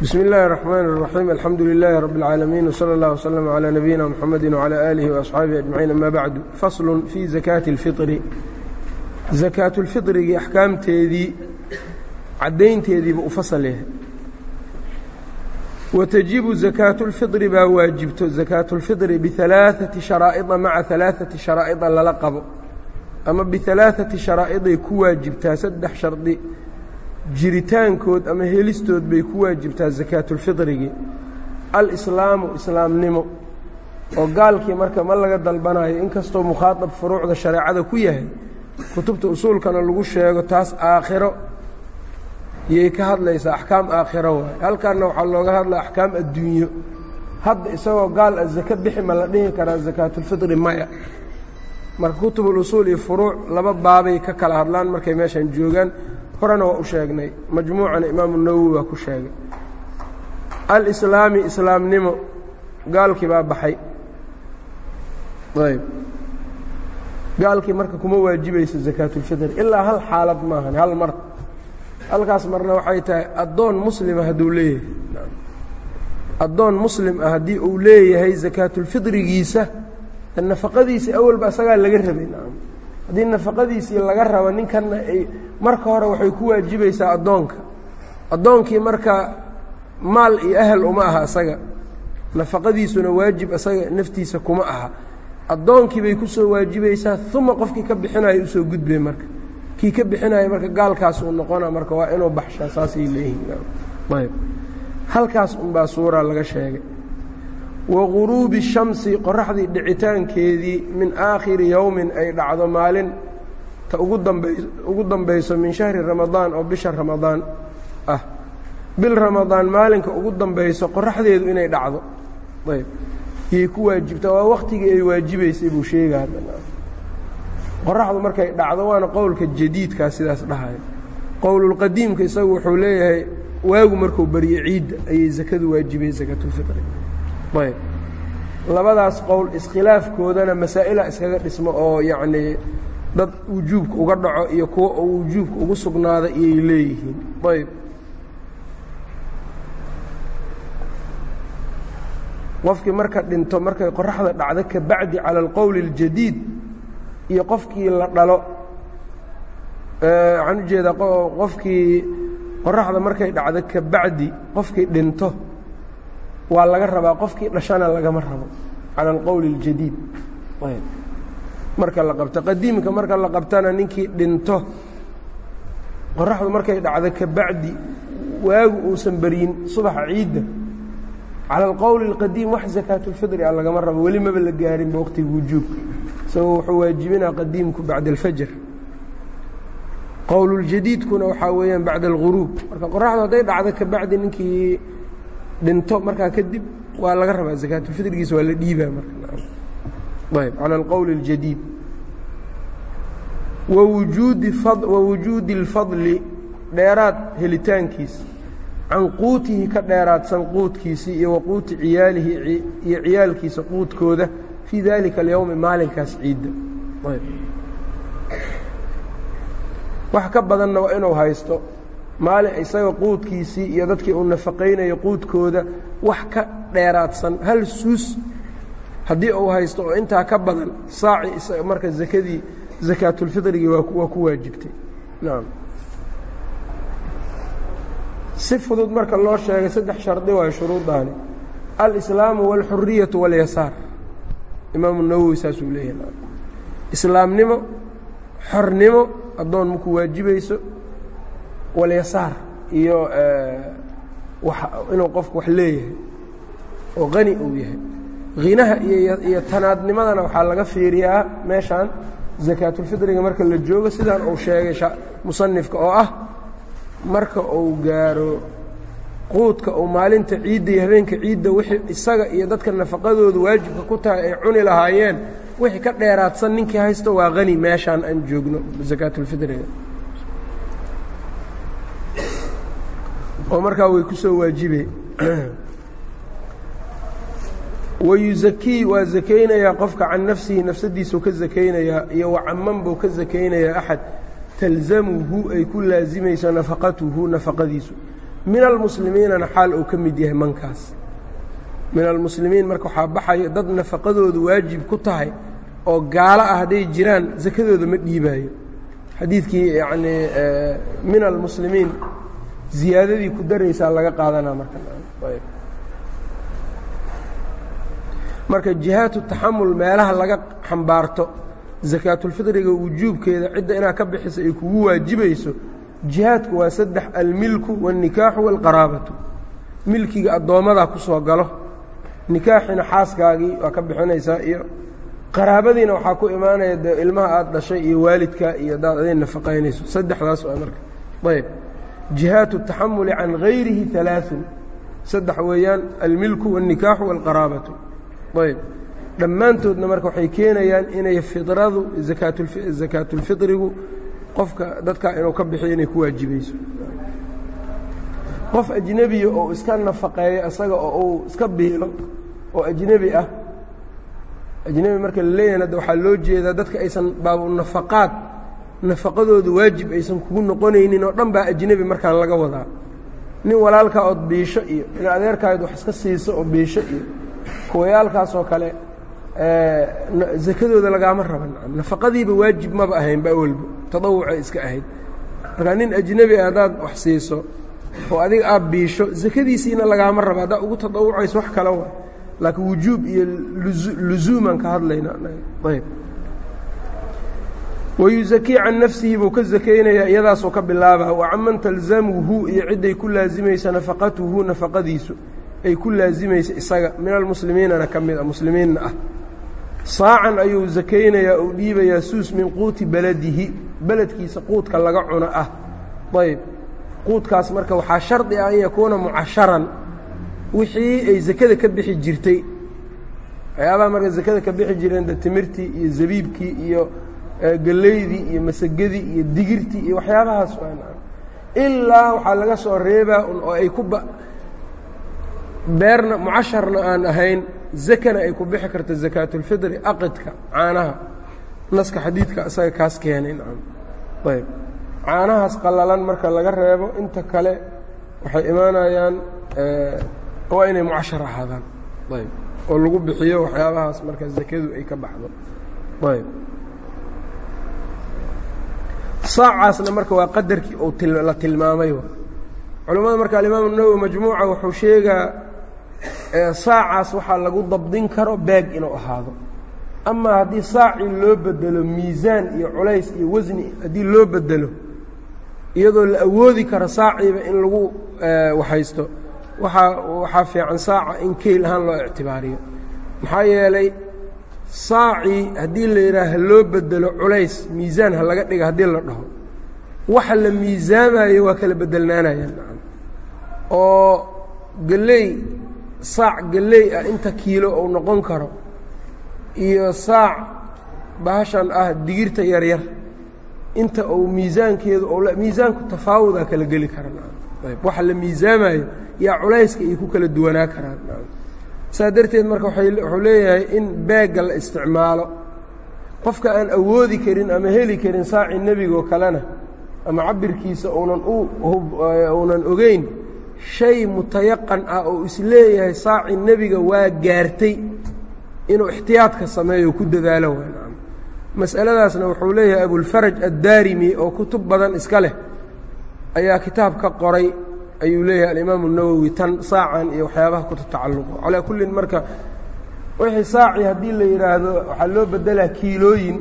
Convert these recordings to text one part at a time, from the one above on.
bsm اllahi الرحmn الرaxيim alxamdu لilaahi rab اlcaalamiin wslى اllah وslm عlى nabiyina mxamedi وعlى alihi وaصxaabihi aجmaciin ama bacdu fasl fii zakaati اlfiطri zakaatu اlfiطrigii axkaamteedii caddaynteediiba u fasal yahay watajibu zakaatu اlfiطri baa waajibto zakaatu اlfiطri biثalaaثati sharaa'ida maca ثalaaثati sharaa'ida lala qabo ama biثalaaثati sharaa'iday ku waajibtaa saddex shardi jiritaankood ama helistood bay ku waajibtaa sakaatulfirigii alislaamu islaamnimo oo gaalkii marka ma laga dalbanayo inkastoo mukhaadab furuucda shareecada ku yahay kutubta usuulkana lagu sheego taas aakhiro yay ka hadlaysaa axkaam aakhiro waaye halkaanna waxaa looga hadlaa axkaam adduunyo. Hadda isagoo gaal ah a zake bixi ma la dhihi karaa sakaatulfidri maya. Marka kutubulusuul iyo furuuc laba baabay ka kala hadlaan markay meeshan joogaan horena waa u sheegnay. Majmuucana imaamu nawowi waa ku sheegay. Alislaami islaamnimo gaalkii baa baxay. Ayb. Gaalkii marka kuma waajibayso zakaatulfitr ilaa hal xaalad maahan hal mar. Halkaas marna waxay tahay addoon muslima hadduu leeyahay. Addoon muslim ah haddii uu leeyahay zakaatulfitrigiisa nafaqadiisa awalba asagaa laga rabay haddii nafaqadiisii laga rabo ninkanna ay marka hore waxay ku waajibaysaa addoonka. Addoonkii marka maal iyo ahal uma aha asaga. Nafaqadiisuna waajib asaga naftiisa kuma aha. Addoonkii bay ku soo waajibaysaa uma qofkii ka bixinayo u soo gudbay marka. Kii ka bixinaya marka gaalkaas uu noqona marka waa inuu baxshaa saasay leeyihiin. Halkaas unbaa suuraa laga sheegay waguruubi shamsi qoraxdii dhicitaankeedii min aakhiri yowmin ay dhacdo maalin. Ta ugu dambay ugu dambayso min shahri ramadaan oo bisha ramadaan ah. Bil ramadaan maalinka ugu dambayso qoraxdeedu inay dhacdo. Ayb. Yay ku waajibtaa waa waktigii ay waajibaysay buu sheega qoraxdu markay dhacdo waana qowlka jadiidkaa sidaas dhahaya qowlulqadiimka isagu wuxuu leeyahay waagu markuu baryo ciidda ayay zakadu waajibay sakatulfitri ayb. Labadaas qowl iskhilaafkoodana masaa'ila iskaga dhismo oo yacnii dad wujuubka uga dhaco iyo kuwa oo wujuubka ugu sugnaada iyay leeyihiin. Ayb. Qofkii marka dhinto markay qoraxda dhacdo ka bacdi cala alqowli اljadiid iyo qofkii la dhalo waxaan u jeedaa qofkii qoraxda markay dhacdo ka bacdi qofkii dhinto waa laga rabaa qofkii dhashana lagama rabo cala alqowli اljadiid marka la qabto qadiimka marka la qabtana ninkii dhinto qoraxdu markay dhacdo ka bacdi waagu uusan beryin subaxa ciidda cala alqowli اlqadiim wax zakaatulfidri a lagama rabo weli maba la gaarinba waqtiga wujuubka isagoo wuxuu waajibinaa qadiimku bacda alfajr. Qowluljadiidkuna waxaa weeyaan bacda alguruub marka qoraxdu hadday dhacdo ka bacdi ninkii dhinto markaa kadib waa laga rabaa zakaatulfidrigiisa waa la dhiibaa marayb cala alqowli اljadiid wawujuudi اlfadli dheeraad helitaankiisa. Can quutihi ka dheeraadsan quudkiisii iyo waquuti ciyaalihi iyo ciyaalkiisa quudkooda fii dalika alyowmi maalinkaas ciidda. Wax ka badanna waa inuu haysto maalin isaga quudkiisii iyo dadkii uu nafaqaynayo quudkooda wax ka dheeraadsan. Hal suus haddii uu haysto oo intaa ka badan saaci marka zakadii zakaatulfitrigii waa ku waajibtay. Nacam si fudud marka loo sheegay saddex shardi waayo shuruudaani. Alislaamu wاlxuriyatu wاlyasaar imaamu nawowi saasuu leeyahay. Islaamnimo xornimo addoon maku waajibayso walyasaar iyo inuu qofku wax leeyahay oo qani uu yahay. Hinaha iyo tanaadnimadana waxaa laga fiiriyaa meeshaan zakaatulfitriga marka la joogo sidaan uu sheegay musanifka oo ah marka uu gaaro quudka uu maalinta ciidda iyo habeenka ciidda wixii isaga iyo dadka nafaqadooda waajibka ku tahay ay cuni lahaayeen wixii ka dheeraadsan ninkii haysto waa qani meeshaan aan joogno zakaatulfitriga oo markaa way ku soo waajibe. Wayuzakii waa zakaynayaa qofka can nafsihi nafsadiisuu ka zakaynayaa iyo wacaman buu ka zakaynayaa axad talzamuhu ay ku laasimayso nafaqatuhu nafaqadiisu. Min almuslimiinana xaal uu ka mid yahay mankaas. Min almuslimiin marka waxaa baxayo dad nafaqadoodu waajib ku tahay oo gaalo ah hadday jiraan sakadooda ma dhiibaayo. Xadiidkii yacnii min almuslimiin ziyaadadii ku daraysaa laga qaadanaa marka. Marka jihaatu taxamul meelaha laga xambaarto sakaatulfitriga wujuubkeeda cidda inaad ka bixiso ay kugu waajibayso jihaadku waa saddex almilku waاlnikaaxu wاlqaraabatu milkiga addoommadaa ku soo galo nikaaxina xaaskaagii waa ka bixinaysaa iyo qaraabadiina waxaa ku imaanaya dee ilmaha aada dhashay iyo waalidka iyo adaad aday nafaqaynayso. Saddexdaas waa marka. Ayb jihaatu taxamuli can gayrihi alaaثun saddex weeyaan almilku wاlnikaaxu wاlqaraabatu ayb dhammaantoodna marka waxay keenayaan inay fidradu zakaatulfitrigu qofka dadkaa inuu ka bixiyo inay ku waajibayso qof ajnebiya oo iska nafaqeeyo isaga oo uu iska biilo oo ajnebi ah ajnebi marka la leeyahan hadda waxaa loo jeedaa dadka aysan baabu nafaqaad nafaqadooda waajib aysan kugu noqonaynin oo dhan baa ajnebi markaan laga wadaa. Nin walaalkaa ood biisho iyo in adeerkaayd wax iska siiso oo biisho iyo kuwayaalkaasoo kale zakadooda lagaama raba nafaqadiiba waajib maba ahaynba awalba tadawucay iska ahayd. Markaa nin ajnebi ah haddaad wax siiso oo adiga aad biisho zakadiisiina lagaama raba haddaad ugu tadawucayso wax kale wa laakiin wujuub iyo luzuumaan ka hadlayna ayb wayuzakii can nafsihi buu ka zakaynayaa iyadaasoo ka bilaaba wacaman talzamuhu iyo cidday ku laazimaysa nafaqatuhu nafaqadiisu ay ku laazimaysa isaga min almuslimiinana ka mid a muslimiinna ah saacan ayuu zakaynayaa uu dhiibayaa suus min quuti beladihi beledkiisa quudka laga cuno ah ayb quudkaas marka waxaa shardi ah an yakuuna mucasharan wixii ay zakada ka bixi jirtay waxyaabaha marka zakada ka bixi jireen de timirtii iyo zabiibkii iyo gelaydii iyo masagadii iyo digirtii iyo waxyaabahaas ilaa waxaa laga soo reebaa oo ay ku beerna mucasharna aan ahayn zakana ay ku bixi karto zakaatulfidri aqidka caanaha. Naska xadiidka isaga kaas keenay nacam. Ayb. Caanahaas qallalan marka laga reebo inta kale waxay imaanayaan waa inay mucashar ahaadaan. Ayb. Oo lagu bixiyo waxyaabahaas marka zakadu ay ka baxdo. Ayb saacaasna marka waa qadarkii uu la tilmaamay culimmada marka alimaamu nawowi majmuuca wuxuu sheegaa saacaas waxaa lagu dabdin karo baag inuu ahaado. Ama haddii saacii loo bedelo miisaan iyo culays iyo wasni haddii loo bedelo iyadoo la awoodi karo saaciiba in lagu waxaysto. Waaa waxaa fiican saaca in keyl ahaan loo ictibaariyo. Maxaa yeelay saacii haddii la yidhaah ha loo bedelo culays miisaan ha laga dhiga haddii la dhaho. Waxa la miisaamayo waa kala bedelnaanayaan oo geley saac geley ah inta kiilo uu noqon karo iyo saac bahashan ah digirta yaryar inta uu miisaankeedu miisaanku tafaawudaa kala geli karaan waxa la miisaamayo yaa culayska ay ku kala duwanaa karaan saa darteed marka wuxuu leeyahay in beegga la isticmaalo. Qofka aan awoodi karin ama heli karin saaci nebigo kalena ama cabirkiisa uunan uunan ogeyn shay mutayaqan ah oo is leeyahay saaci nebiga waa gaartay inuu ixtiyaadka sameeyo ku dadaalo waa mas'aladaasna wuxuu leeyahay abulfaraj addaarimi oo kutub badan iska leh ayaa kitaab ka qoray ayuu leeyahay alimaamu nawowi tan saacan iyo waxyaabaha ku tacalluqo calaa kullin marka wixii saaci haddii la yidhaahdo waxaa loo bedelaa kiilooyin.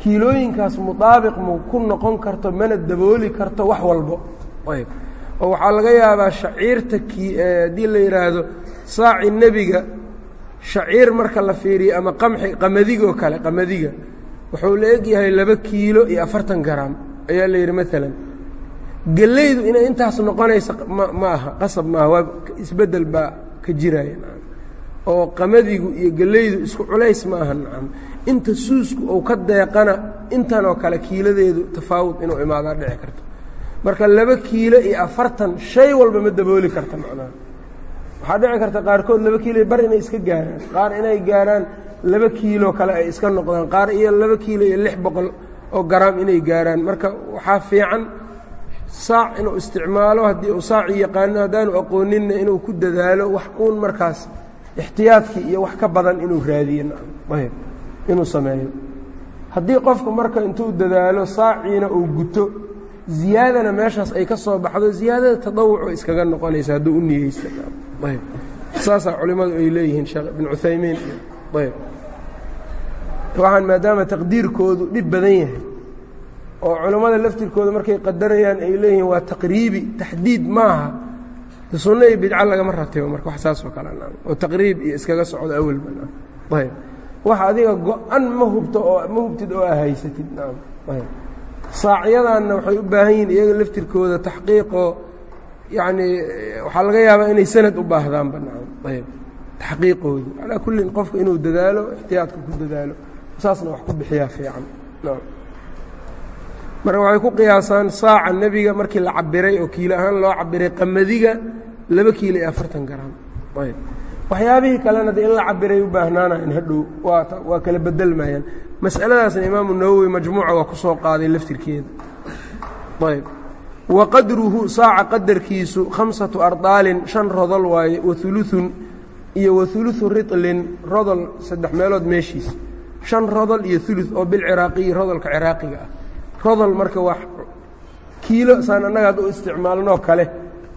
Kiilooyinkaas mudaabiq mu ku noqon karto mana dabooli karto wax walbo. Ayb. Oo waxaa laga yaabaa shaciirta ki haddii la yidhaahdo saaci nebiga shaciir marka la fiiriyo ama qamxi qamadigo kale qamadiga wuxuu la eg yahay laba kiilo iyo afartan garaam. Ayaa la yidhi maalan gellaydu inay intaas noqonaysa ma aha qasab maaha waa isbeddel baa ka jiraya oo qamadigu iyo gellaydu isku culays ma aha nacam. Inta suusku uu ka deeqana intanoo kale kiiladeedu tafaawud inuu imaadaa dhici karto. Marka laba kiilo iyo afartan shay walba ma dabooli karta macnaha. Waxaa dhici karta qaarkood laba kiilo bar inay iska gaaraan. Qaar inay gaaraan laba kiilo kale ay iska noqdaan. Qaar iyo laba kiilo iyo lix boqol oo garaam inay gaaraan. Marka waxaa fiican saac inuu isticmaalo haddii uu saaci yaqaano haddaanu aqooninna inuu ku dadaalo wax uun markaas ixtiyaadkii iyo wax ka badan inuu raadiyo. Ayb inuu sameeyo. Haddii qofku marka intuu dadaalo saaciina uu guto ziyaadana meeshaas ay ka soo baxdo ziyaadada tadawucu iskaga noqonaysa hadduu u niyeysta ayb saasaa culimmadu ay leeyihiin sheekh ibn cuthaymiin. Ayb waxaan maadaama taqdiirkoodu dhib badan yahay oo culammada laftirkooda markay qadarayaan ay leeyihiin waa taqriibi taxdiid maaha. Sunno iyo bidco lagama ratibo marka wax saasoo kale oo taqriib iyo iskaga socdo awalba ayb wax adiga go-an ma hubto oo ma hubtid oo aa haysatid naam ayb saacyadanna waxay u baahan yihiin iyaga laftirkooda taxqiiqoo yacnii waxaa laga yaabaa inay sanad u baahdaanba nacam ayb taxqiiqoodu. Calaa kullin qofka inuu dadaalo ixtiyaadka ku dadaalo. Saasna wax ku bixiyaa fiican marka waxay ku qiyaasaan saaca nebiga markii la cabiray oo kiilo ahaan loo cabiray qamadiga laba kiilo iyo afartan garaam ayb. Waxyaabihii kalena de in la cabiray u baahnaanayan hadhow waa kala bedelmayaan mas'aladaasna imaamu nawowi majmuuca waa ku soo qaaday laftirkeeda. Ayb. Wa qadruhu saaca qadarkiisu khamsatu ardaalin shan rodol waaye wauluun iyo wauluثu riطlin rodol saddex meelood meeshiisa shan rodol iyo ulu oo bilciraaqiyi rodolka ciraaqiga ah rodol marka waa kiilo saan annaga hadda u isticmaalnoo kale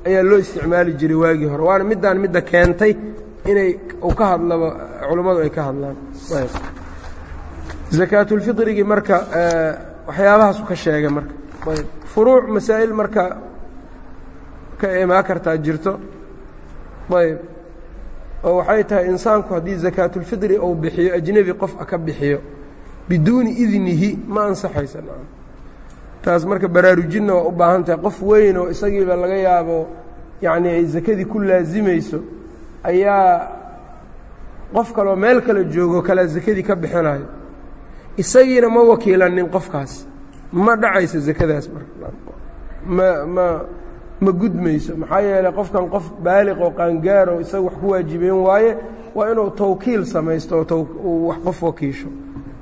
ayaa loo isticmaali jiray waagii hore. Waana middaan midda keentay inay uu ka hadlaba culammadu ay ka hadlaan. Zakaatulfiطrigii marka waxyaabahaasu ka sheegay marka. Furuuc masaa'il marka ka imaa kartaa jirto. Ayb oo waxay tahay insaanku haddii zakaatulfidri uu bixiyo ajnebi qof a ka bixiyo biduuni idnihi ma ansaxaysa taas marka baraarujinna waa u baahan tahay. Qof weyn oo isagiiba laga yaabo yacnii ay sakadii ku laasimayso ayaa qof kaloo meel kale joogo kale sakadii ka bixinayo isagiina ma wakiilanin qofkaas. Ma dhacayso sakadaas marka. Ma ma ma gudmayso. Maxaa yeeley qofkan qof baaliq oo qaangaar oo isaga wax ku waajibeen waaye waa inuu tawkiil samaysto oo uu wax qof wakiisho.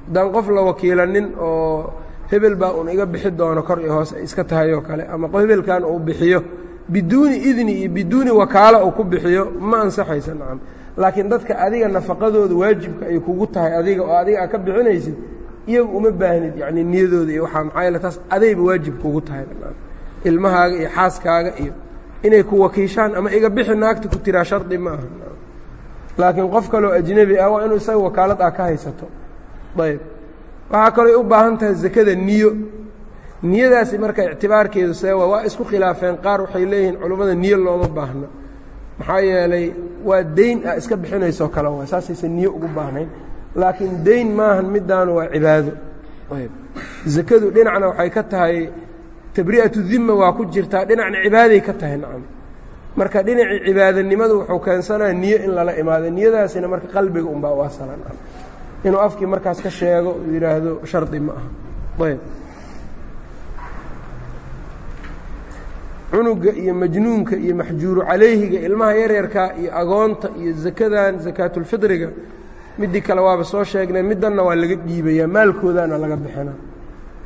Haddaan qof la wakiilanin oo hebel baa un iga bixi doono kor iyo hoos iska tahay oo kale. Ama hebelkan uu bixiyo biduuni idni iyo biduuni wakaalo uu ku bixiyo ma ansaxaysa nacam. Laakiin dadka adiga nafaqadooda waajibka ay kugu tahay adiga oo adiga aa ka bixinaysid iyagu uma baahnid yacni niyadooda iyo waxaa maxaa yeele taas adayba waajib kugu tahay ilmahaaga iyo xaaskaaga iyo inay ku wakiishaan ama iga bixi naagta ku tiraa shardi ma aha laakiin qof kaloo ajnebi ah waa inuu isaga wakaalad ah ka haysato. Ayb waxaa kaloo u baahan tahay zakada niyo. Niyadaasi marka ictibaarkeedu seewa waa isku khilaafeen qaar waxay leeyihiin culummada niyo looma baahno maxaa yeelay waa deyn ah iska bixinaysoo kale waa saasaysan niyo ugu baahnayn. Laakiin deyn maahan middaanu waa cibaado. Ayb. Zakadu dhinacna waxay ka tahay tabri'atu dimma waa ku jirtaa dhinacna cibaaday ka tahay nacam. Marka dhinacii cibaadanimadu wuxuu keensanaya niyo in lala imaado. Niyadaasina marka qalbiga unbaa u asalan inuu afkii markaas ka sheego uu yidhaahdo shardi ma aha. Ayb. Cunuga iyo majnuunka iyo maxjuuru calayhiga ilmaha yaryarka iyo agoonta iyo zakadan zakaatulfidriga midii kale waaba soo sheegnay middanna waa laga dhiibayaa maalkoodaana laga bixina.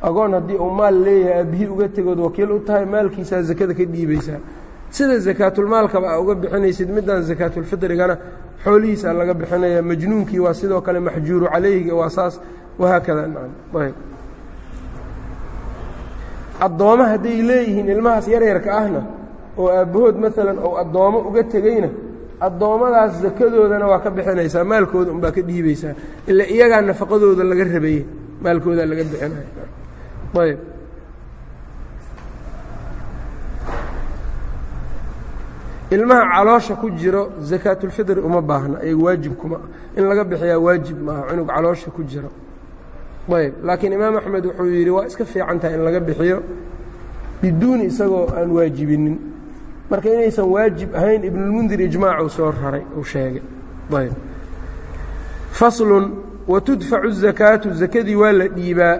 Agoon haddii uu maal leeyahay aabihii uga tegood wakiil u tahay maalkiisaa zakada ka dhiibaysaa sida zakaatulmaalkaba aa uga bixinaysid middan zakaatulfidrigana xoolihiisaa laga bixinaya majnuunkii waa sidoo kale maxjuuru calayhiga waa saas wahaakada ayb addooma hadday leeyihiin ilmahaas yaryarka ahna oo aabbahood maalan ou addoommo uga tegeyna addoommadaas zakadoodana waa ka bixinaysaa maalkooda unbaa ka dhiibaysaa ila iyagaa nafaqadooda laga rabaye maalkoodaa laga bixinaya ayb ilmaha caloosha ku jiro zakaatulfidri uma baahna ayaga waajib kuma in laga bixiyaa waajib maaha cunug caloosha ku jiro. Ayb laakiin imaam axmed wuxuu yidhi waa iska fiican tahay in laga bixiyo biduuni isagoo aan waajibinin. Marka inaysan waajib ahayn ibnulmundir ijmaacuu soo raray uu sheegay. Ayb. Faslun watudfacu zakaatu zakadii waa la dhiibaa.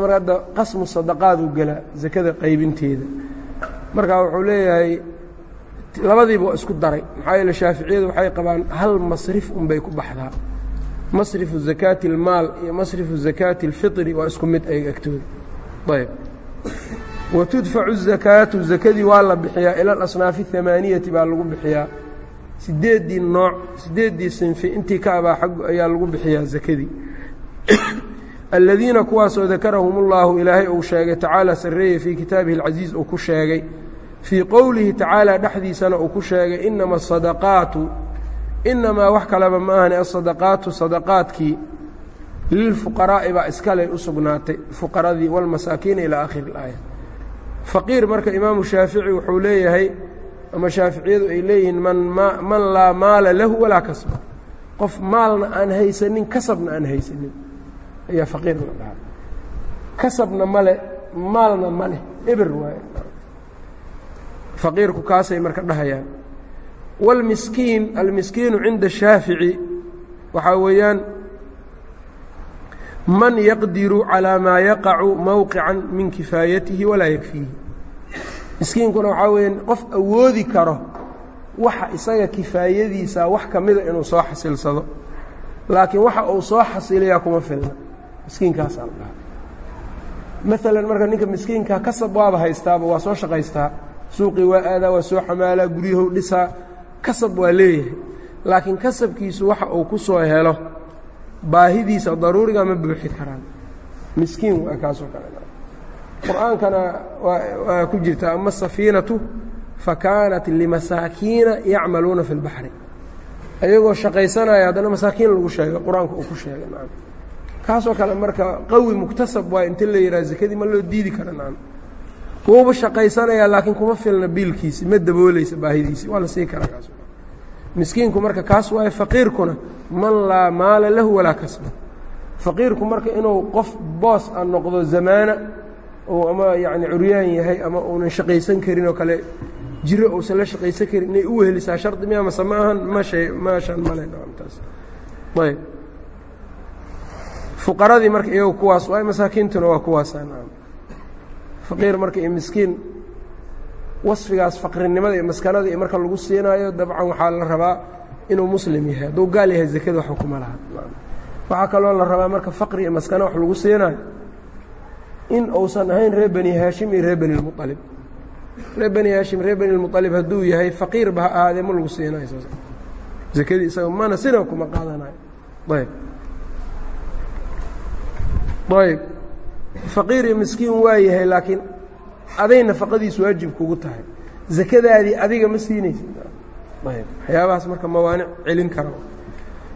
Mar hadda qasmu sadaqaaduu gelaa zakada qaybinteeda. Marka wuxuu leeyahay labadiiba waa isku daray maxaa yeele shaaficiyadu waxay qabaan hal masrif unbay ku baxdaa masrifu zakaati اlmaal iyo masrifu zakaati اlfitri waa isku mid ayaga agtooda ayb wa tudfacu الzakaatu zakadii waa la bixiyaa ila alasnaafi الhamaaniyati baa lagu bixiyaa sideeddii nooc sideeddii sinfi intii ka abaa xag ayaa lagu bixiyaa zakadii aladiina kuwaasoo dakarahum اllahu ilaahay uu sheegay tacaala sarreeye fii kitaabihi اlcasiiz uu ku sheegay fii qowlihi tacaala dhexdiisana uu ku sheegay inama asadaqaatu inamaa wax kaleba ma ahani asadaqaatu sadaqaadkii lilfuqaraa'i baa iskale u sugnaatay fuqaradii walmasaakiina ilaa akhiri اlaaya faqiir marka imaamu shaafici wuxuu leeyahay ama shaaficiyadu ay leeyihiin man laa maala lahu walaa kasba. Qof maalna aan haysanin kasabna aan haysanin. Ayaa faqiir la dhahaa. Kasabna male maalna ma eber waaye faqiirku kaasay marka dhahayaan. Wاlmiskiin almiskiinu cinda shaafici waxaa weeyaan man yaqdiru calىa maa yaqacu mowqican min kifaayatihi walaa yakfiihi. Miskiinkuna waxaa weeyaan qof awoodi karo waxa isaga kifaayadiisa wax ka mida inuu soo xasilsado. Laakiin waxa uu soo xasiliyaa kuma filna. Miskiinkaasaa la dhahaa maalan marka ninka miskiinkaa kasab waaba haystaaba waa soo shaqaystaa suuqii waa aadaa waa soo xamaalaa guryahow dhisaa kasab waa leeyahay. Laakiin kasabkiisu waxa uu ku soo helo baahidiisa daruuriga ma buuxi karaan. Miskiin waa kaasoo kale. Qur'aankana waa ku jirta ama asafiinatu fa kaanat limasaakiina yacmaluuna fi اlbaxri ayagoo shaqaysanaya haddana masaakiin lagu sheegay qur'aanka uu ku sheegay kaasoo kale marka qawi muktasab waay inta la yidhaha zakadii ma loo diidi kara wuuba shaqaysanayaa laakiin kuma filna biilkiisi ma daboolaysa baahidiisi. Waa la sii karaa kaas. Miskiinku marka kaas waaye faqiirkuna man laa maala lahu walaa kasba. Faqiirku marka inuu qof boos a noqdo zamaana ou ama yacni curyaan yahay ama uunan shaqaysan karin oo kale jiro uusan la shaqaysan karin inay u wehelisaa shardi miya mase ma ahan ma shay maashan male taas. Ayb fuqaradii marka iyagu kuwaas waay masaakiintuna waa kuwaasa nacam faqiir marka iyo miskiin wasfigaas faqrinimada iyo maskanada iyo marka lagu siinaayo dabcan waxaa la rabaa inuu muslim yahay. Hadduu gaal yahay zakada wax kuma laha. Waxaa kaloo la rabaa marka faqri iyo maskano wax lagu siinaayo in uusan ahayn reer bani haashim iyo reer bani lmualib reer bani haashim reer bani lmualib hadduu yahay faqiirba ha ahaadee ma lagu siinayo saas zakadii isaga mana sina kuma qaadanayo. Ayb ayb faqiir iyo miskiin waa yahay laakiin aday nafaqadiisu waajib kugu tahay. Zakadaadii adiga ma siinaysid. Waxyaabahaas marka mawaanic celin kara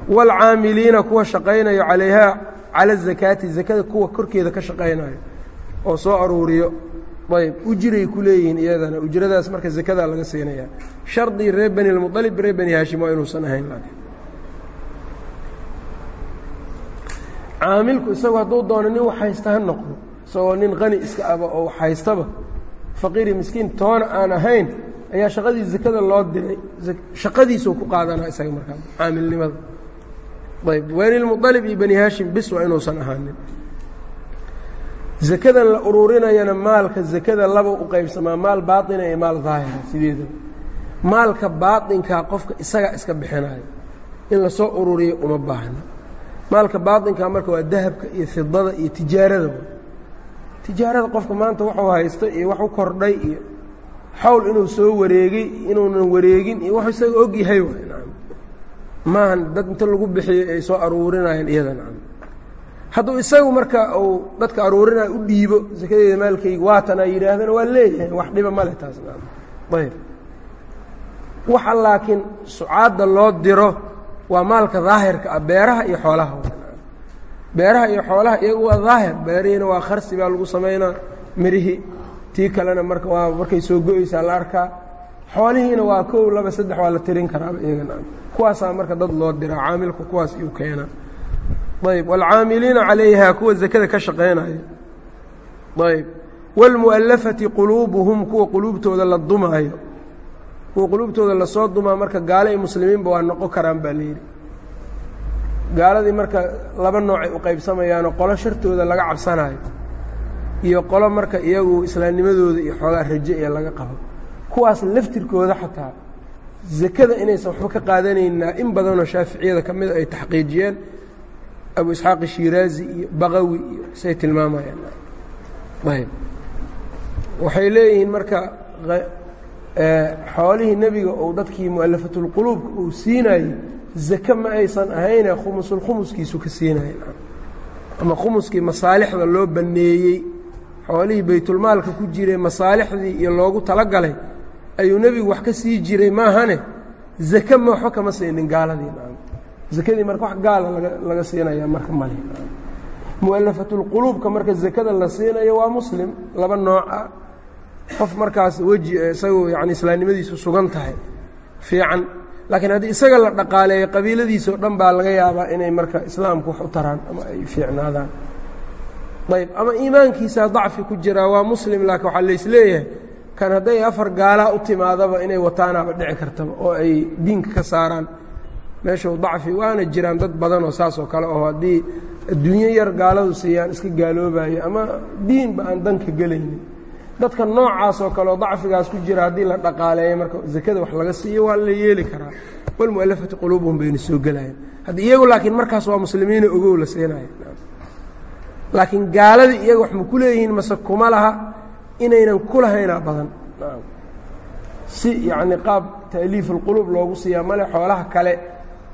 waalcaamiliina kuwa shaqaynayo calayhaa cala azakaati zakada kuwa korkeeda ka shaqaynayo oo soo aruuriyo. Ayb ujiray ku leeyihiin iyadana. Ujradaas marka zakadaa laga siinaya shardii reer bani lmualib reer bani haashim waa inuusan ahayn laakiin caamilku isagu hadduu doono nin wax haysta ha noqdo isagoo nin qani iska aba oo wax haystaba faqiiri miskiin toona aan ahayn ayaa shaqadii zakada loo diray shaqadiisuu ku qaadanaa isaga markaa caamilnimada. Ayb banilmualib iyo bani haashim bis waa inuusan ahaanin. Zakadan la ururinayana maalka zakada laba u qaybsamaa maal baaطina iyo maal daahira sideedaba maalka baaطinkaa qofka isagaa iska bixinayo in la soo ururiyo uma baahna maalka baaطinkaa marka waa dahabka iyo fidada iyo tijaarada. Tijaarada qofka maanta waxuu haysto iyo wax u kordhay iyo xawl inuu soo wareegay inuunan wareegin iyo wax isaga og yahay maahan dad inta lagu bixiyey ay soo aruurinayaan iyada nacam. Hadduu isagu marka uu dadka aruurinayo u dhiibo sakadeeda maalkayga waatanaa yidhaahdana waa leeyahay wax dhiba male taas ayb waxa laakiin sucaadda loo diro waa maalka daahirka ah beeraha iyo xoolaha. Beeraha iyo xoolaha iyagu waa daahir. Beerihiina waa kharsi baa lagu samaynaa mirihii tii kalena marka waa markay soo go-eysaa la arkaa. Xoolihiina waa kow laba saddex waa la tirin karaaba iyagana kuwaasaa marka dad loo diraa caamilku kuwaas iyuu keenaa ayb waalcaamiliina calayha kuwa zakada ka shaqaynaya ayb wاlmu'alafati quluubuhum kuwa quluubtooda la dumaayo kuwa quluubtooda la soo dumaa marka gaale iyo muslimiinba waa noqon karaan baa layidhi gaaladii marka laba noocay u qaybsamayaanoo qolo shartooda laga cabsanayo iyo qolo marka iyagu islaamnimadooda iyo xoogaa raje ee laga qabo. Kuwaas laftirkooda xataa zakada inaysan waxba ka qaadanaynaa in badanoo shaaficiyada ka mida ay taxqiijiyeen abu isxaaq shiraazi iyo baqawi iyo say tilmaamayaan. Ayb waxay leeyihiin marka xoolihii nebiga ou dadkii mu'alafatulquluubka uu siinayey zake ma aysan ahayne khumusulkhumuskiisu ka siinaya ama khumuskii masaalixda loo banneeyey xoolihii baytulmaalka ku jiray masaalixdii iyo loogu talagalay ayuu nebigu wax ka sii jiray maahane? Zake ma waxba kama siinin gaaladii zakadii marka wax gaala laga siinaya marka male mu'alafatulquluubka marka zakada la siinayo waa muslim laba nooc ah qof markaas weji isagu yani islaamnimadiisu sugan tahay fiican. Laakiin haddii isaga la dhaqaaleeyo qabiiladiisa oo dhan baa laga yaabaa inay marka islaamku wax u taraan ama ay fiicnaadaan. Ayb ama iimaankiisaa dacfi ku jiraa waa muslim laakiin waxaa laysleeyahay kan hadday afar gaalaa u timaadaba inay wataanaaba dhici kartaba oo ay diinka ka saaraan. Meeshuu dacfi waana jiraan dad badan oo saas oo kale oo haddii adduunyo yar gaaladu siiyaan iska gaaloobayo ama diinba aan danka gelaynin dadka noocaas oo kale oo dacfigaas ku jira haddii la dhaqaaleeyo marka zakada wax laga siiyo waa la yeeli karaa. Walmu'alafati quluubuhum bayna soo gelayaan haddi iyagu laakiin markaas waa muslimiina ogow la siinaya laakiin gaaladii iyaga wax ma ku leeyihiin mase kuma laha inaynan ku badan. Si yacni qaab ulquluub loogu siiyaa male xoolaha kale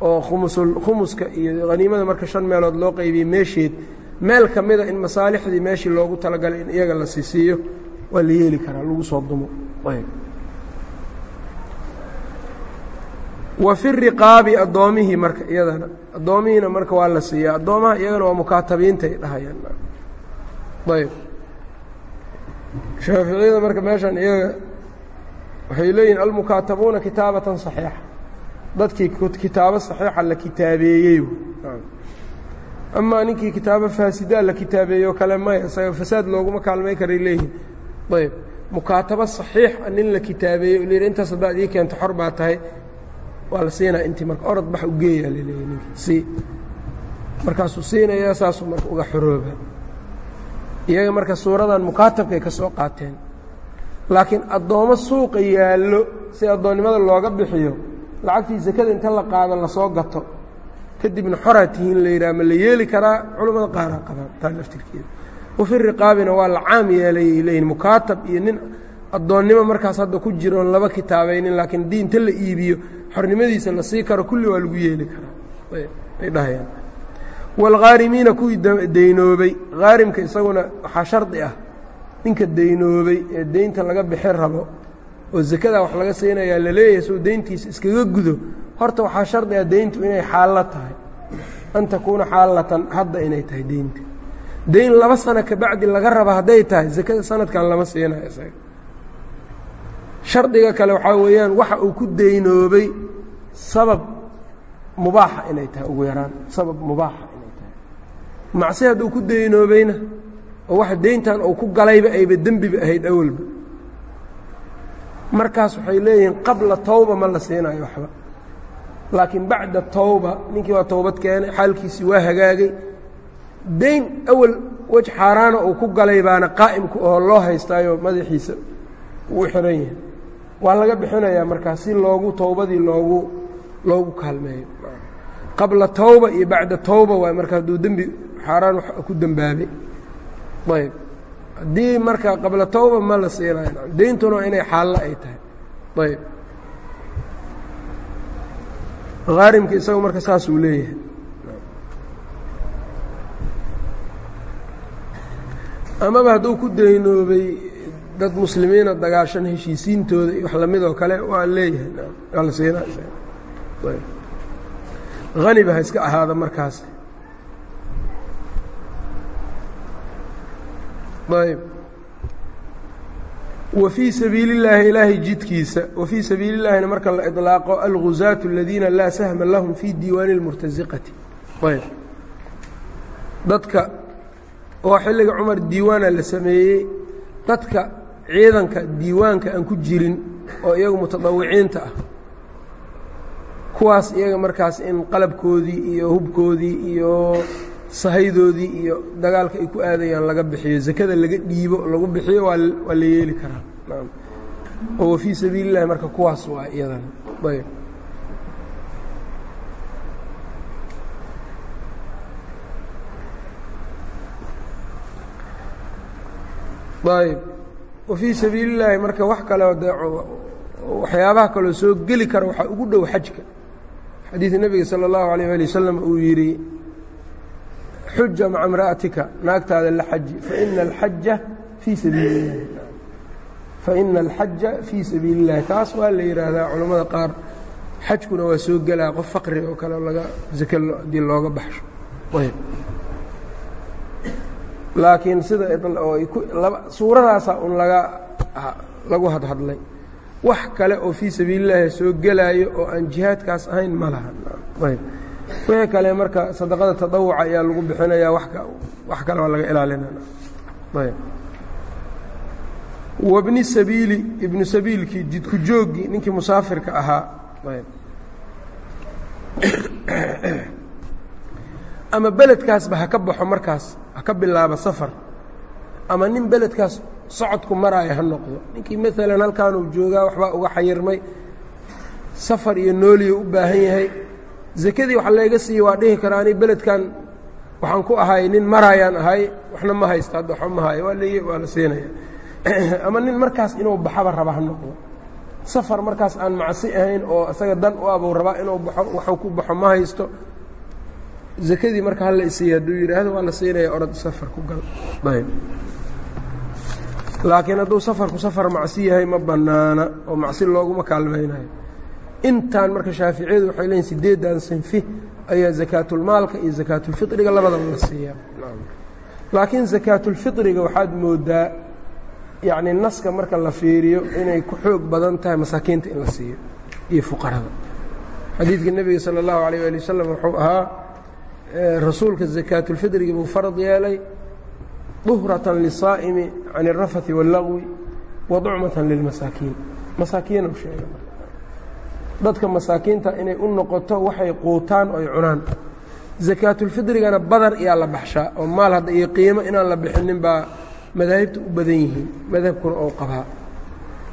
oo khumusul khumuska iyo haniimada marka shan meelood loo qaybiyey meesheed meel ka mida in masaalixdii meeshii loogu talagalay in iyaga la sisiiyo waa la yeeli karaa lagu soo dumo. Wa fi riqaabi addoomihii marka iyadana. Addoomihiina marka waa la siiyaa. Addoomaha iyagana waa mukaatabiinta ay dhahayaan ayb. Shaaficiyada marka meeshan iyaga waxay leeyihiin almukaatabuuna kitaabatan صaxiixa dadkii kitaabo صaxiixa la kitaabeeyey amaa ninkii kitaabo faasidaa la kitaabeeyo kale maya isaga fasaad looguma kaalmay karay leeyihiin ayb. Mukaatabo صaxiixa nin la kitaabeeyey o lyidhi intaas haddaad ii keento xor baa tahay. Waa la siinaa intii marka orod bax ugeeyaa laleeyahy ninki sii markaasuu siinayaa saasuu marka uga xorooba iyaga marka suuradan mukaatabkay ka soo qaateen. Laakiin addoommo suuqa yaallo si addoonnimada looga bixiyo lacagtii sakada inta la qaado la soo gato kadibna xoraa tihiin la yidhaha ma la yeeli karaa culammada qaaraa qabaan. Taa laftirkeeda wafi riqaabina waa la caam yeelayay leeyihiin mukaatab iyo nin addoonnimo markaas hadda ku jiroon laba kitaabaynin laakiin diinta la iibiyo xornimadiisa la sii karo kulli waa lagu yeeli karaa ay dhahayaan waalghaarimiina kuwii daynoobay haarimka isaguna waxaa shardi ah ninka daynoobay ee deynta laga bixin rabo oo zakada wax laga siinayaa la leeyahay soo deyntiisa iskaga gudo horta waxaa shardi ah deyntu inay xaallo tahay an takuuna xaalatan hadda inay tahay deynta deyn laba sano kabacdi laga raba hadday tahay zakada sanadkan lama siinayo isaga. Shardiga kale waxaa weeyaan waxa uu ku daynoobay sabab mubaaxa inay tahay ugu yaraan sabab mubaaxa inay tahay. Macsi hadduu ku daynoobayna oo waxa deyntan uu ku galayba ayba dembiba ahayd awalba. Markaas waxay leeyihiin qabla tawba ma la siinayo waxba. Laakiin bacda tawba ninkii waa towbad keenay xaalkiisii waa hagaagay deyn awal wej xaaraana uu ku galay baana qaa'imku oo loo haystaayoo madaxiisa uu xihan yahay. Waa laga bixinayaa markaas si loogu towbadii loogu loogu kaalmeeyo. Qabla tawba iyo bacda tawba waay marka hadduu dembi xaaraan ku dembaabay ayb. Haddii marka qabla tawba ma la siinayo deyntuna inay xaallo ay tahay. Ayb. Haarimka isagu marka saasuu leeyahay amaba hadduu ku daynoobay dad muslimiina dagaashan heshiisiintooda iyo wax la mid oo kale waa leeyahay. Waa la siinahaniba ha iska ahaada markaas. Ayb. Wa fii sabiili llaahi ilaahay jidkiisa wa fii sabiili llaahina marka la iطlaaqo alguzaatu aladiina laa sahma lahum fii diiwaani اlmurtasiqati ayb. Dadka oo xilliga cumar diiwaana la sameeyey dadka ciidanka diiwaanka aan ku jirin oo iyagu mutadawiciinta ah kuwaas iyaga markaas in qalabkoodii iyo hubkoodii iyo sahaydoodii iyo dagaalka ay ku aadayaan laga bixiyo zakada laga dhiibo lagu bixiyo waa la yeeli karaa. Oo wa fii sabiili اllahi marka kuwaas waa iyadana ayb ayb wa fii sabiili illaahi marka wax kaleo de waxyaabaha kaloo soo geli kara waxaa ugu dhow xajka xadiid nebiga salى اllahu alayh ali wasalam uu yidhi xuja maca imra'atika naagtaada la xaji faina alxaja fii sabiili اllahi faina alxaja fii sabiili اllahi taas waa la yidhaahdaa culammada qaar xajkuna waa soo gelaa qof faqri oo kale laga zake haddii looga baxsho ayb laakiin sida suuradaasaa un lagu hadhadlay. Wax kale oo fii sabiili llahi soo gelaayo oo aan jihaadkaas ahayn ma laha wixii kale marka sadaqada tadawuca ayaa lagu bixinayaa wax kale waa laga ilaalinana ayb. Wabni sabiili ibnu sabiilkii jidku jooggii ninkii musaafirka ahaa. Ama beledkaasba ha ka baxo markaas ka bilaabo safar ama nin beledkaas socodku maraayo ha noqdo. Ninkii maalan halkaanuu joogaa waxbaa uga xayirmay safar iyo nooliyo u baahan yahay. Zakadii wax layga siiye waa dhihi karaa ani beledkan waxaan ku ahay nin maraayaan ahay waxna ma haysta hadda waxba ma hayo. Waa l waa la siinaya ama nin markaas inuu baxaba raba ha noqdo. Safar markaas aan macsi ahayn oo isaga dan u abuu rabaa inuu baxo waxuu ku baxo ma haysto zakadii marka hala isiiya hadduu yidhaahdo waa la siinaya orod safar ku gal ayb laakiin hadduu safarku safar macsi yahay ma bannaana oo macsi looguma kaalmaynayo intaan marka shaaficiyadu waxay leeyiin sideedan sinfi ayaa zakaatulmaalka iyo zakaatulfiطriga labadaba la siiyaa laakiin zakaatulfiطriga waxaad moodaa yacni naska marka la fiiriyo inay ku xoog badan tahay masaakiinta in la siiyo iyo fuqarada xadiidka nebiga salى اllahu عalيه ali wasalam wuxuu ahaa rasuulka zakaatulfiطrigi buu farad yeelay duhratan lisaa'imi can الrafaثi wاllagwi wa ducmatan lilmasaakiin masaakiinu sheega dadka masaakiinta inay u noqoto waxay quutaan oy cunaan zakaatulfiطrigana badar iyaa la baxshaa oo maal hadda iyo qiimo inaan la bixinin baa madaahibta u badan yihiin madhabkuna oo qabaa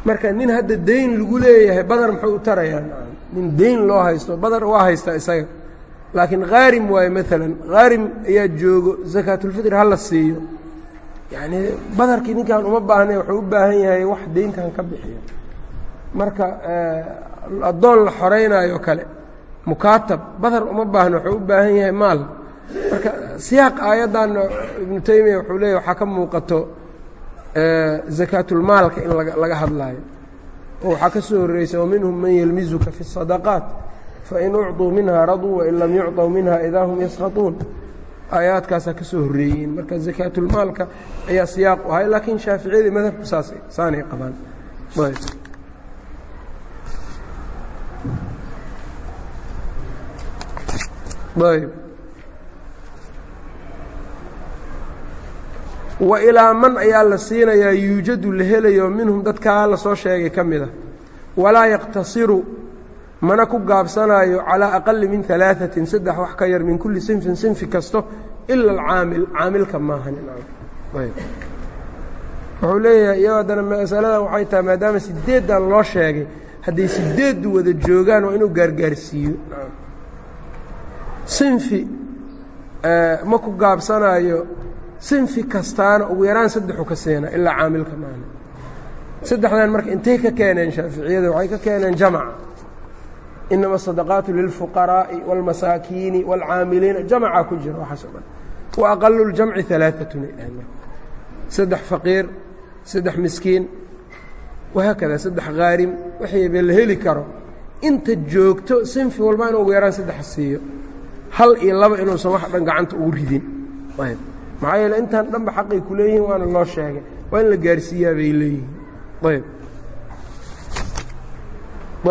marka nin hadda deyn lagu leeyahay badar muxuu u tarayaa nin deyn loo haysto badar waa haystaa isaga laakiin khaarim waaye maalan khaarim ayaa joogo zakaatulfitri ha la siiyo. Yacnii badarkii ninkan uma baahnay wuxuu u baahan yahay wax deyntan ka bixiyo. Marka addoon la xoreynaayo kale mukaatab badar uma baahno wuxuu u baahan yahay maal. Marka siyaaq aayaddan ibnu taymiya wuxuu leeyahy waxaa ka muuqato zakaatulmaalka in laga hadlaayo. Oo waxaa ka soo horreysa waminhum man yelmizuka fi الsadaqaat fain ucطuu minha raduu wain lam yucطw minha idaa hum yaskhatuun aayaadkaasaa ka soo horreeyeen marka zakaatulmaalka ayaa siyaaq u ahay laakiin shaaficiyadii madhabku saas saanay qabaan wa ilaa man ayaa la siinayaa yuujadu la helayo minhum dadkaa la sheegay ka mid a walaa yaqtasiru mana ku gaabsanaayo calaa aqali min alaaثatin saddex wax ka yar min kulli sinfin sinfi kasto ila alcaamil caamilka maahan. Wuxuu leeyahay iyo haddana masaladan waxay tahay maadaama sideeddan loo sheegay hadday sideeddu wada joogaan waa inuu gaargaarsiiyo. Sinfi ma ku gaabsanaayo sinfi kastaana ugu yaraan saddexu ka seena ilaa caamilka maana saddexdan marka intay ka keeneen shaaficiyada waxay ka keeneen jamaca inama asadaqaatu lilfuqaraa'i wاlmasaakiini wاlcaamiliina jamacaa ku jira waxaas dhan wa aqalu ljamci alaaatun saddex faqiir saddex miskiin wahaakada saddex khaarim waxayba la heli karo inta joogto sinfi walba inuu ugu yaraan saddex siiyo hal iyo laba inuusan wax dhan gacanta ugu ridin maxaa yeele intaan dhanba xaqay ku leeyihiin waana loo sheegay waa in la gaarsiiyaa bay leeyihiin ayb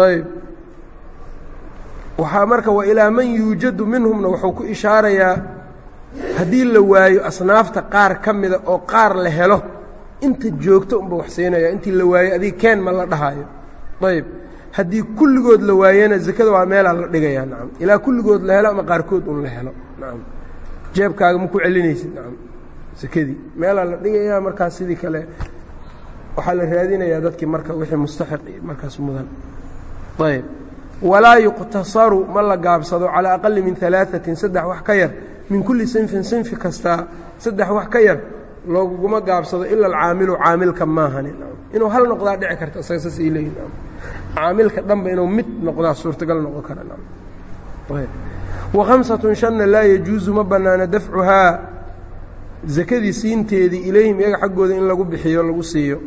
ayb waxaa marka wa ilaa man yuujadu minhumna wuxuu ku ishaarayaa haddii la waayo asnaafta qaar ka mida oo qaar la helo inta joogto unba wax siinaya intii la waayo adiga keen ma la dhahayo ayb haddii kulligood la waayena zakada waa meelaa la dhigayaa nacam ilaa kulligood la helo ama qaarkood un la helo nacam jeebkaaga ma ku celinaysid nacam sakadii meelaa la dhigayaa markaas sidii kale. Waxaa la raadinayaa dadkii marka wixii mustaxiq markaas mudan. Ayb walaa yuqtasaru ma la gaabsado calaa aqali min alaaثatin saddex wax ka yar min kulli sinfin sinfi kastaa saddex wax ka yar looguma gaabsado ila alcaamilu caamilka maahani. Inuu hal noqdaa dhici karta isaga saas ay leeyihiin caamilka dhanba inuu mid noqdaa suurtagal noqon kara. Khamsatun shanna laa yajuusu ma bannaana dafcuhaa. Sakadii siinteedii ilayhim iyaga xaggooda in lagu bixiyo lagu siiyo.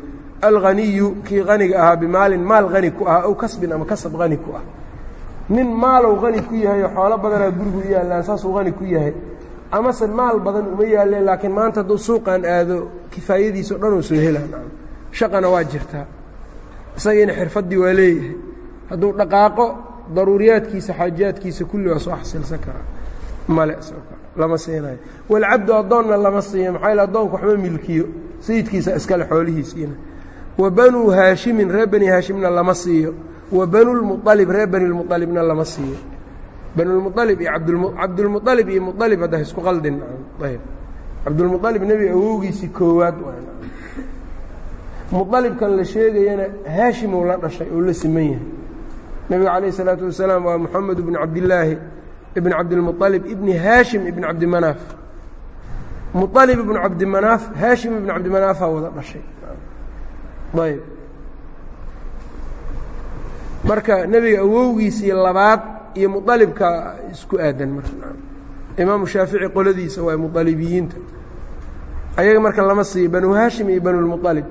Alghaniyu kii qaniga ahaa bimaalin maal qani ku ah aw kasbin ama kasab qani ku ah nin maalow qani ku yahay oo xoolo badanaa gurigu yaallaan saasuu qani ku yahay. Amase maal badan uma yaalleen laakiin maanta hadduu suuqan aado kifaayadiisa o dhan oo soo helaan. Shaqana waa jirtaa isagiina xirfaddii waa leeyahay hadduu dhaqaaqo daruuriyaadkiisa xaajaadkiisa kulli waa soo xasilsan karaa. Male lama siinayo. Walcabdu addoonna lama siiyo. Maxaa yaele addoonku waxma milkiyo. Sayidkiisa iskale xoolihiisiina wa banuu haashimin reer bani haashimna lama siiyo wa banulmualib reer banilmualibna lama siiyo. Banulmualib iyo cabdulmualib iyo mualib hadda isku qaldin. Ayb. Cabdulmualib nebi awowgiisii koowaad mualibkan la sheegayana haashimuu la dhashay oo la siman yahay. Nebiga calayh isalaatu wasalaam waa moxamed bnu cabdillaahi ibn cabdilmualib ibni haashim ibn cabdimanaaf mualib ibnu cabdimanaaf haashim ibnu cabdimanaafaa wada dhashay. Ayb marka nebiga awowgiisii labaad iyo mualibka isku aadan marka. Imaamu shaafici qoladiisa waa mualibiyiinta ayaga marka lama siiyo banu haashim iyo banulmualib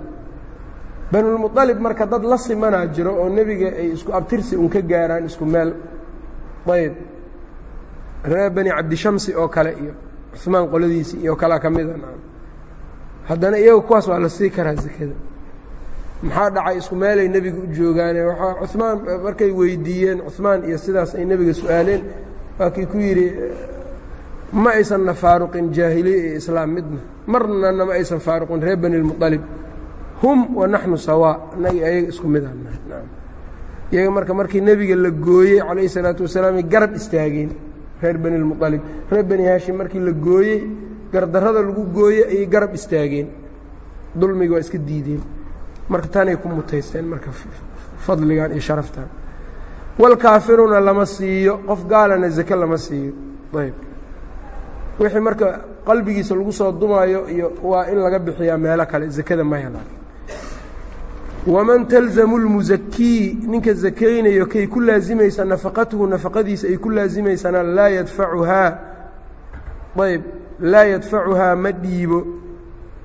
banulmualib marka dad la simanaa jiro oo nebiga ay isku abtirsi un ka gaaraan isku meel. Ayb. Reer bani cabdishamsi oo kale iyo cumaan qoladiisi iyo kalea ka mida haddana iyaga kuwaas waa la sii karaa sekada maxaa dhacay? Isku meelay nebiga u joogaane. Waaa cumaan markay weydiiyeen cumaan iyo sidaas ay nebiga su'aaleen. Waa kii ku yidhi ma aysanna faaruqin jaahiliya iyo islaam midna. Marnana ma aysan faaruqin reer bani lmualib hum wa naxnu sawaa inagii ayaga isku mid ah iyaga marka markii nebiga la gooyey calayhi salaatu wasalaam garab istaageen reer bani lmualib reer bani haashim markii la gooyey gardarrada lagu gooyey ayay garab istaageen. Dulmiga waa iska diideen marka tanay ku mutaysteen marka fadligan iyo sharaftan. Walkaafiruuna lama siiyo qof gaalana zake lama siiyo. Ayb. Wixii marka qalbigiisa lagu soo dumaayo iyo waa in laga bixiyaa meelo kale zakada ma helaan. Waman talzamu lmusakii ninka zakaynayo kay ku laasimaysa nafaqatuhu nafaqadiisa ay ku laasimaysana laa yadfacuhaa. Ayb. Laa yadfacuhaa ma dhiibo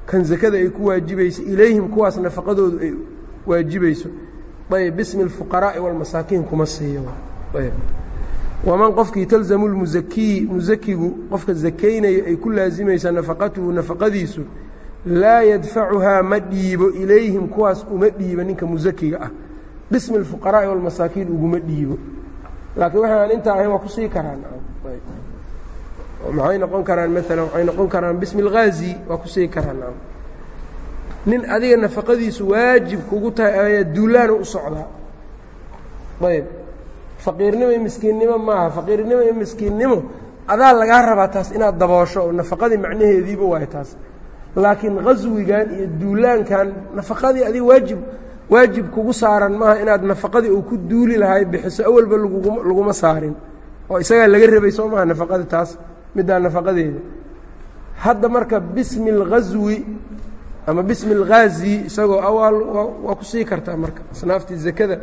kan zakada ay ku waajibayso ilayhim kuwaas nafaqadoodu ay waajibayso ayb bismi اlfuqaraa'i wاlmasaakiin kuma siiyo ayb waman qofkii talzamu lmusakii musakigu qofka zakaynayo ay ku laasimaysa nafaqatuhu nafaqadiisu laa yadfacuhaa ma dhiibo ilayhim kuwaas uma dhiibo ninka musakiga ah bismi اlfuqaraa'i wاlmasaakiin uguma dhiibo laakiin waxay aan intaa ahayn waa kusii karaan maxay noqon karaan? Maalan waxay noqon karaan bismi اlghaazi waa ku sii karaan nin adiga nafaqadiisu waajib kugu tahay ayaa duulaana u socdaa ayb faqiirnimo iyo miskiinnimo maaha. Faqiirnimo iyo miskiinnimo adaa lagaa rabaa taas inaad daboosho oo nafaqadii macnaheediiba waay taas. Laakiin qaswigan iyo duulaankan nafaqadii adiga waajib waajib kugu saaran maaha inaad nafaqadii uu ku duuli lahay bixiso awalba laguma saarin. Oo isagaa laga rabay soo maaha nafaqadii taas middaa nafaqadeeda hadda marka bismi اlghaswi ama bismi اlghaazi isagoo awaal waa ku sii kartaa marka asnaaftii zakada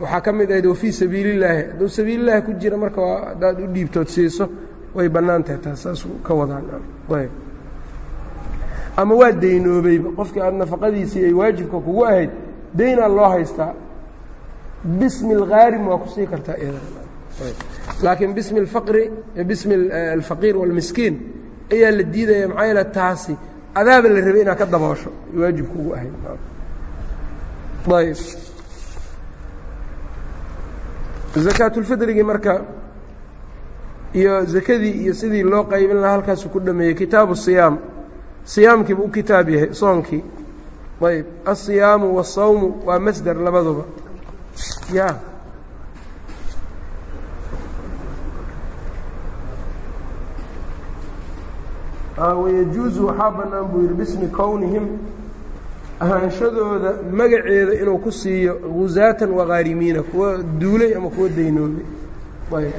waxaa ka mid ahayd wafii sabiili اllaahi hadduu sabiili llahi ku jira marka haddaad u dhiibtood siiso way bannaan tahay taas saas ka wadaan ayb ama waa daynoobayba qofkii aad nafaqadiisii ay waajibka kugu ahayd daynaa loo haystaa bismi اlkhaarim waa kusii kartaa laakiin bismi اlfaqri bismi alfaqiir wاlmiskiin ayaa la diidaya maxaa yeele taasi adaaba la rabay inaad ka daboosho waajib kugu ahayd ayb zakaatulfidrigii marka iyo zakadii iyo sidii loo qaybin lahaa halkaasu ku dhameeyey kitaabu siyaam siyaamkiibu u kitaab yahay soonkii ayb alsiyaamu waالsawmu waa masder labaduba ya wayajuuzu waxaa bannaan buu yidhi bismi kownihim ahaanshadooda magaceeda inuu ku siiyo gusaatan wakaarimiina kuwa duulay ama kuwa daynoobay ayb